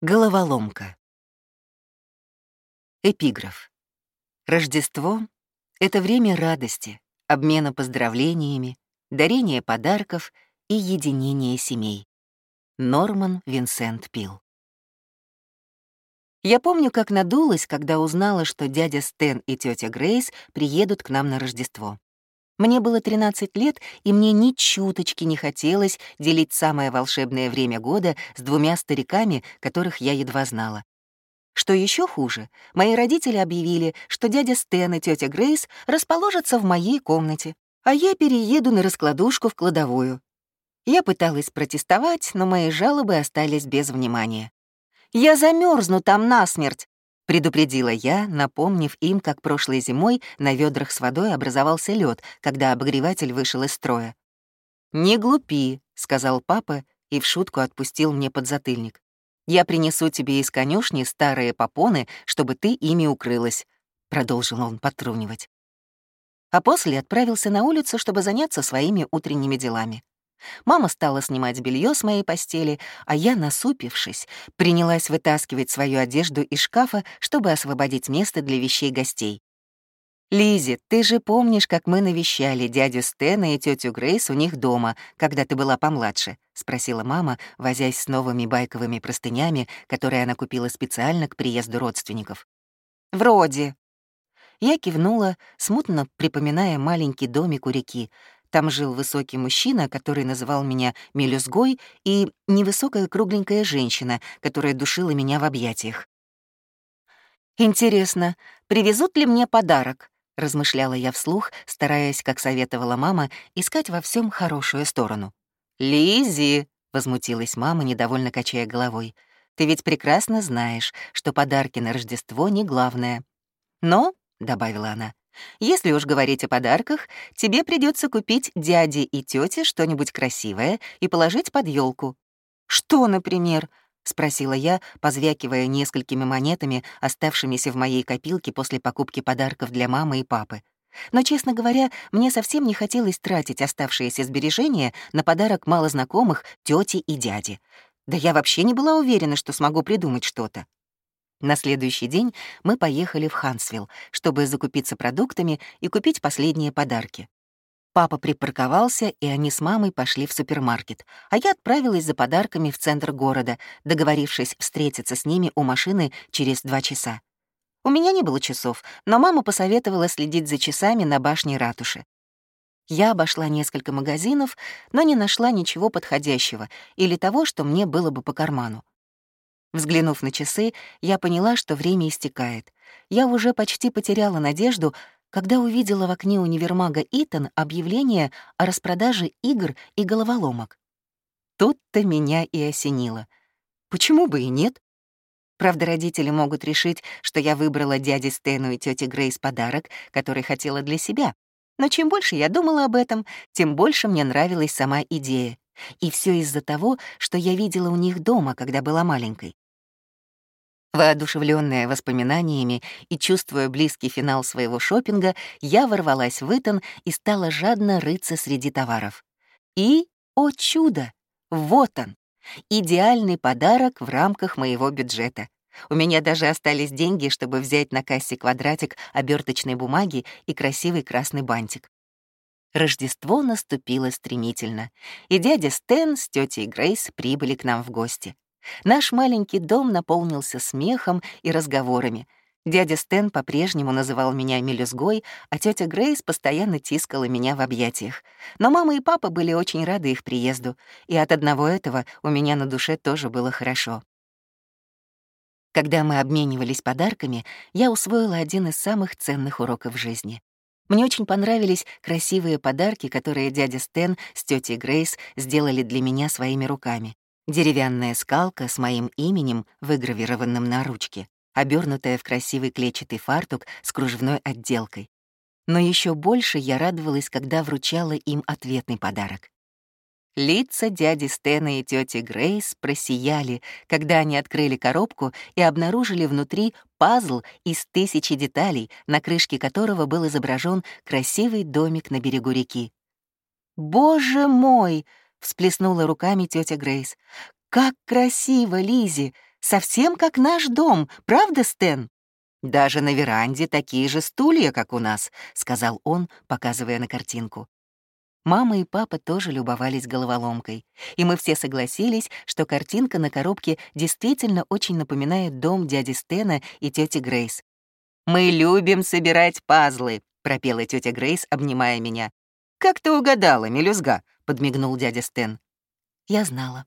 Головоломка. Эпиграф. Рождество — это время радости, обмена поздравлениями, дарения подарков и единения семей. Норман Винсент Пил. Я помню, как надулась, когда узнала, что дядя Стэн и тетя Грейс приедут к нам на Рождество. Мне было 13 лет, и мне ни чуточки не хотелось делить самое волшебное время года с двумя стариками, которых я едва знала. Что еще хуже, мои родители объявили, что дядя Стэн и тетя Грейс расположатся в моей комнате, а я перееду на раскладушку в кладовую. Я пыталась протестовать, но мои жалобы остались без внимания. «Я замерзну там насмерть!» — предупредила я, напомнив им, как прошлой зимой на ведрах с водой образовался лед, когда обогреватель вышел из строя. «Не глупи», — сказал папа и в шутку отпустил мне подзатыльник. «Я принесу тебе из конюшни старые попоны, чтобы ты ими укрылась», — продолжил он подтрунивать. А после отправился на улицу, чтобы заняться своими утренними делами. Мама стала снимать белье с моей постели, а я, насупившись, принялась вытаскивать свою одежду из шкафа, чтобы освободить место для вещей гостей. Лизи, ты же помнишь, как мы навещали дядю Стэна и тетю Грейс у них дома, когда ты была помладше?» — спросила мама, возясь с новыми байковыми простынями, которые она купила специально к приезду родственников. «Вроде». Я кивнула, смутно припоминая маленький домик у реки, там жил высокий мужчина, который называл меня мелюзгой, и невысокая кругленькая женщина, которая душила меня в объятиях. «Интересно, привезут ли мне подарок?» — размышляла я вслух, стараясь, как советовала мама, искать во всем хорошую сторону. Лизи, возмутилась мама, недовольно качая головой, — «ты ведь прекрасно знаешь, что подарки на Рождество не главное». «Но», — добавила она, если уж говорить о подарках, тебе придется купить дяде и тете что-нибудь красивое и положить под елку. Что, например? Спросила я, позвякивая несколькими монетами, оставшимися в моей копилке после покупки подарков для мамы и папы. Но, честно говоря, мне совсем не хотелось тратить оставшиеся сбережения на подарок малознакомых тете и дяде. Да я вообще не была уверена, что смогу придумать что-то. На следующий день мы поехали в Хансвилл, чтобы закупиться продуктами и купить последние подарки. Папа припарковался, и они с мамой пошли в супермаркет, а я отправилась за подарками в центр города, договорившись встретиться с ними у машины через два часа. У меня не было часов, но мама посоветовала следить за часами на башне ратуши. Я обошла несколько магазинов, но не нашла ничего подходящего или того, что мне было бы по карману. Взглянув на часы, я поняла, что время истекает. Я уже почти потеряла надежду, когда увидела в окне универмага Итан объявление о распродаже игр и головоломок. Тут-то меня и осенило. Почему бы и нет? Правда, родители могут решить, что я выбрала дяде Стэну и тете Грейс подарок, который хотела для себя. Но чем больше я думала об этом, тем больше мне нравилась сама идея. И все из-за того, что я видела у них дома, когда была маленькой. Воодушевленная воспоминаниями и чувствуя близкий финал своего шопинга, я ворвалась в Итан и стала жадно рыться среди товаров. И, о чудо, вот он, идеальный подарок в рамках моего бюджета. У меня даже остались деньги, чтобы взять на кассе квадратик оберточной бумаги и красивый красный бантик. Рождество наступило стремительно, и дядя Стэн с тетей Грейс прибыли к нам в гости. Наш маленький дом наполнился смехом и разговорами. Дядя Стэн по-прежнему называл меня мелюзгой, а тетя Грейс постоянно тискала меня в объятиях. Но мама и папа были очень рады их приезду, и от одного этого у меня на душе тоже было хорошо. Когда мы обменивались подарками, я усвоила один из самых ценных уроков жизни. Мне очень понравились красивые подарки, которые дядя Стэн с тетей Грейс сделали для меня своими руками. Деревянная скалка с моим именем, выгравированным на ручке, обернутая в красивый клетчатый фартук с кружевной отделкой. Но еще больше я радовалась, когда вручала им ответный подарок. Лица дяди Стэна и тети Грейс просияли, когда они открыли коробку и обнаружили внутри пазл из тысячи деталей, на крышке которого был изображен красивый домик на берегу реки. «Боже мой!» — всплеснула руками тетя Грейс. «Как красиво, Лизи! Совсем как наш дом, правда, Стэн?» «Даже на веранде такие же стулья, как у нас», — сказал он, показывая на картинку. Мама и папа тоже любовались головоломкой, и мы все согласились, что картинка на коробке действительно очень напоминает дом дяди Стена и тети Грейс. «Мы любим собирать пазлы», — пропела тетя Грейс, обнимая меня. «Как ты угадала, мелюзга?» — подмигнул дядя Стэн. Я знала.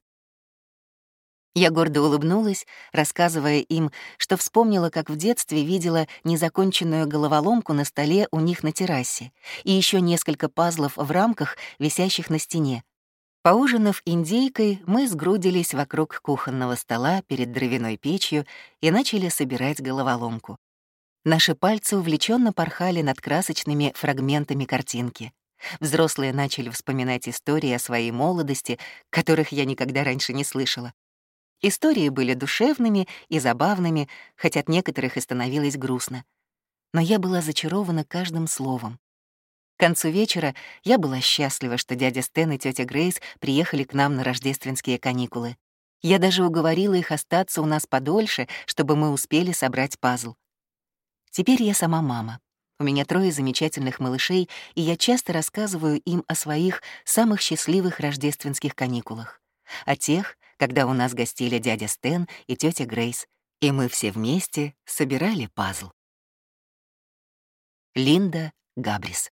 Я гордо улыбнулась, рассказывая им, что вспомнила, как в детстве видела незаконченную головоломку на столе у них на террасе и еще несколько пазлов в рамках, висящих на стене. Поужинав индейкой, мы сгрудились вокруг кухонного стола перед дровяной печью и начали собирать головоломку. Наши пальцы увлеченно порхали над красочными фрагментами картинки. Взрослые начали вспоминать истории о своей молодости, которых я никогда раньше не слышала. Истории были душевными и забавными, хоть от некоторых и становилось грустно. Но я была зачарована каждым словом. К концу вечера я была счастлива, что дядя Стэн и тетя Грейс приехали к нам на рождественские каникулы. Я даже уговорила их остаться у нас подольше, чтобы мы успели собрать пазл. Теперь я сама мама. У меня трое замечательных малышей, и я часто рассказываю им о своих самых счастливых рождественских каникулах. О тех, когда у нас гостили дядя Стэн и тетя Грейс, и мы все вместе собирали пазл. Линда Габрис